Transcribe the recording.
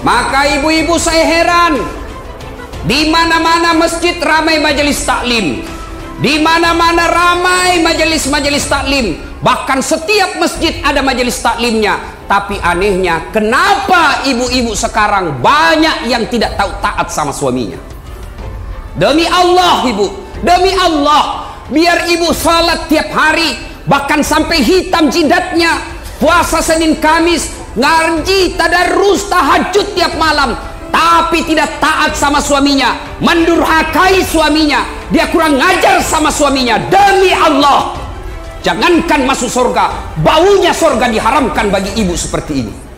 Maka ibu-ibu saya heran. Di mana-mana masjid ramai majelis taklim. Di mana-mana ramai majelis-majelis taklim. Bahkan setiap masjid ada majelis taklimnya. Tapi anehnya, kenapa ibu-ibu sekarang banyak yang tidak tahu taat sama suaminya? Demi Allah ibu, demi Allah, biar ibu salat tiap hari, bahkan sampai hitam jidatnya, puasa Senin Kamis, ngaji tadarus tahajud tiap malam, tapi tidak taat sama suaminya, mendurhakai suaminya, dia kurang ngajar sama suaminya. Demi Allah, jangankan masuk surga, baunya surga diharamkan bagi ibu seperti ini.